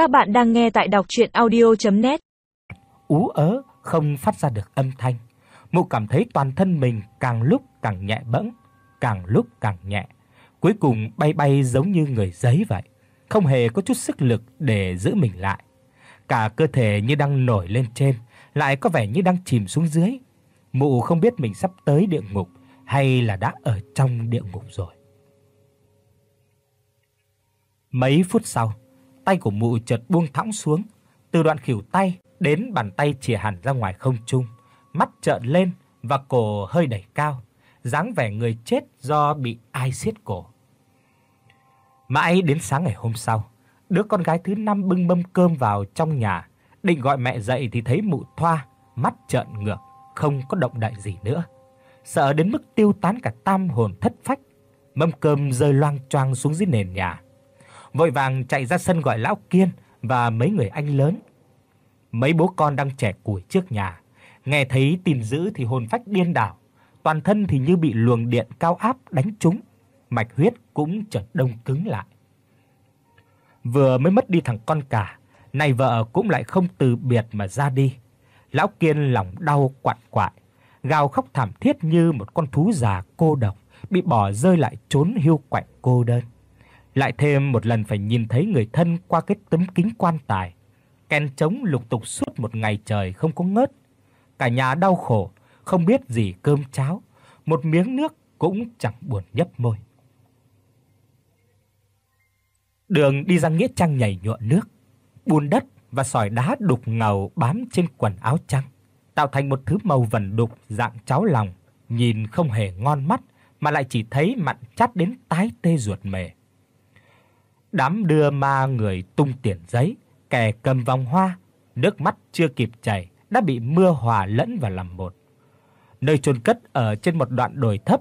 Các bạn đang nghe tại đọc audio net Ú ớ không phát ra được âm thanh. Mụ cảm thấy toàn thân mình càng lúc càng nhẹ bẫng, càng lúc càng nhẹ, cuối cùng bay bay giống như người giấy vậy, không hề có chút sức lực để giữ mình lại. Cả cơ thể như đang nổi lên trên, lại có vẻ như đang chìm xuống dưới. Mụ không biết mình sắp tới địa ngục hay là đã ở trong địa ngục rồi. Mấy phút sau, tay của mụ chợt buông thõng xuống, từ đoạn khuỷu tay đến bàn tay chìa hẳn ra ngoài không trung, mắt trợn lên và cổ hơi đẩy cao, dáng vẻ người chết do bị ai siết cổ. Mãi đến sáng ngày hôm sau, đứa con gái thứ năm bưng mâm cơm vào trong nhà, định gọi mẹ dậy thì thấy mụ Thoa mắt trợn ngược, không có động đậy gì nữa. Sợ đến mức tiêu tán cả tam hồn thất phách, mâm cơm rơi loang choang xuống dưới nền nhà vội vàng chạy ra sân gọi lão Kiên và mấy người anh lớn. Mấy bố con đang trẻ củi trước nhà, nghe thấy tin dữ thì hồn phách điên đảo, toàn thân thì như bị luồng điện cao áp đánh trúng, mạch huyết cũng chợt đông cứng lại. Vừa mới mất đi thằng con cả, nay vợ cũng lại không từ biệt mà ra đi. Lão Kiên lòng đau quặn quại, gào khóc thảm thiết như một con thú già cô độc bị bỏ rơi lại trốn hiu quạnh cô đơn lại thêm một lần phải nhìn thấy người thân qua cái tấm kính quan tài. Ken trống lục tục suốt một ngày trời không có ngớt. Cả nhà đau khổ, không biết gì cơm cháo, một miếng nước cũng chẳng buồn nhấp môi. Đường đi ra nghĩa trang nhảy nhụa nước, bùn đất và sỏi đá đục ngầu bám trên quần áo trắng, tạo thành một thứ màu vẩn đục dạng cháo lòng, nhìn không hề ngon mắt mà lại chỉ thấy mặn chát đến tái tê ruột mề. Đám đưa ma người tung tiền giấy, kẻ cầm vòng hoa, nước mắt chưa kịp chảy đã bị mưa hòa lẫn vào làm một. Nơi chôn cất ở trên một đoạn đồi thấp,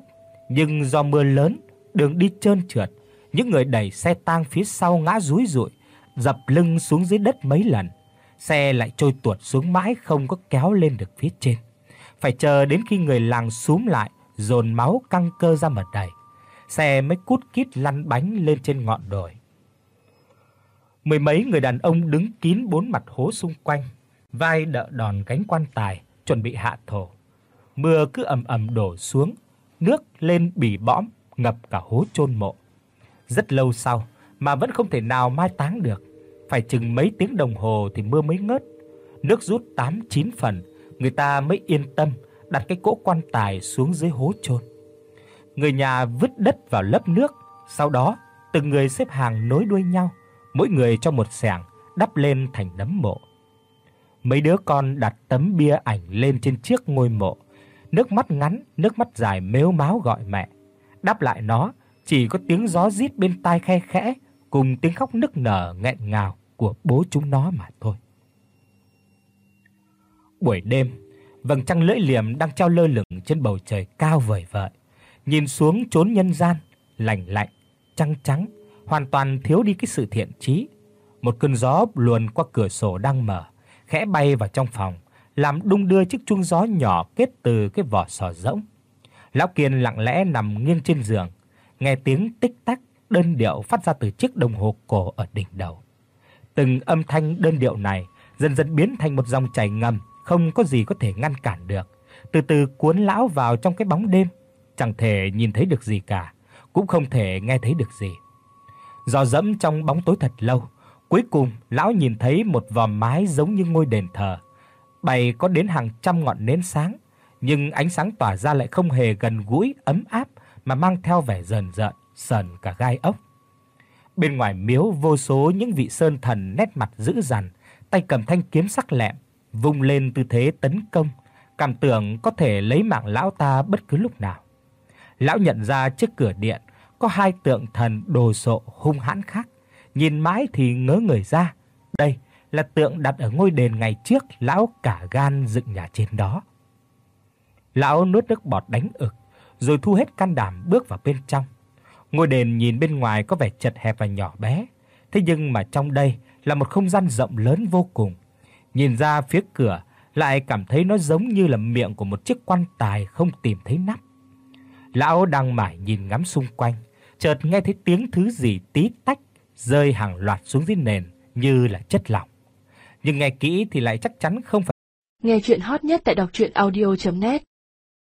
nhưng do mưa lớn, đường đi trơn trượt, những người đẩy xe tang phía sau ngã rúi rụi, dập lưng xuống dưới đất mấy lần, xe lại trôi tuột xuống mãi không có kéo lên được phía trên. Phải chờ đến khi người làng xúm lại, dồn máu căng cơ ra mà đẩy, xe mới cút kít lăn bánh lên trên ngọn đồi. Mười mấy người đàn ông đứng kín bốn mặt hố xung quanh, vai đỡ đòn gánh quan tài, chuẩn bị hạ thổ. Mưa cứ ầm ầm đổ xuống, nước lên bì bõm, ngập cả hố chôn mộ. Rất lâu sau mà vẫn không thể nào mai táng được, phải chừng mấy tiếng đồng hồ thì mưa mới ngớt. Nước rút 8 9 phần, người ta mới yên tâm đặt cái cỗ quan tài xuống dưới hố chôn. Người nhà vứt đất vào lớp nước, sau đó từng người xếp hàng nối đuôi nhau, mỗi người cho một xẻng đắp lên thành nấm mộ. Mấy đứa con đặt tấm bia ảnh lên trên chiếc ngôi mộ, nước mắt ngắn, nước mắt dài mếu máo gọi mẹ. Đáp lại nó chỉ có tiếng gió rít bên tai khe khẽ cùng tiếng khóc nức nở nghẹn ngào của bố chúng nó mà thôi. Buổi đêm, vầng trăng lưỡi liềm đang treo lơ lửng trên bầu trời cao vời vợi, nhìn xuống chốn nhân gian, lạnh lạnh, trăng trắng hoàn toàn thiếu đi cái sự thiện chí. Một cơn gió luồn qua cửa sổ đang mở, khẽ bay vào trong phòng, làm đung đưa chiếc chuông gió nhỏ kết từ cái vỏ sò rỗng. Lão Kiên lặng lẽ nằm nghiêng trên giường, nghe tiếng tích tắc đơn điệu phát ra từ chiếc đồng hồ cổ ở đỉnh đầu. Từng âm thanh đơn điệu này dần dần biến thành một dòng chảy ngầm, không có gì có thể ngăn cản được, từ từ cuốn lão vào trong cái bóng đêm, chẳng thể nhìn thấy được gì cả, cũng không thể nghe thấy được gì. Dò dẫm trong bóng tối thật lâu, cuối cùng lão nhìn thấy một vòm mái giống như ngôi đền thờ, bày có đến hàng trăm ngọn nến sáng, nhưng ánh sáng tỏa ra lại không hề gần gũi ấm áp mà mang theo vẻ rờn rợn, sờn cả gai ốc. Bên ngoài miếu vô số những vị sơn thần nét mặt dữ dằn, tay cầm thanh kiếm sắc lẹm, vung lên tư thế tấn công, cảm tưởng có thể lấy mạng lão ta bất cứ lúc nào. Lão nhận ra trước cửa điện có hai tượng thần đồ sộ hung hãn khác, nhìn mãi thì ngớ người ra. Đây là tượng đặt ở ngôi đền ngày trước lão cả gan dựng nhà trên đó. Lão nuốt nước bọt đánh ực, rồi thu hết can đảm bước vào bên trong. Ngôi đền nhìn bên ngoài có vẻ chật hẹp và nhỏ bé, thế nhưng mà trong đây là một không gian rộng lớn vô cùng. Nhìn ra phía cửa lại cảm thấy nó giống như là miệng của một chiếc quan tài không tìm thấy nắp. Lão đang mải nhìn ngắm xung quanh, chợt nghe thấy tiếng thứ gì tí tách rơi hàng loạt xuống dưới nền, như là chất lỏng. Nhưng nghe kỹ thì lại chắc chắn không phải. Nghe truyện hot nhất tại doctruyenaudio.net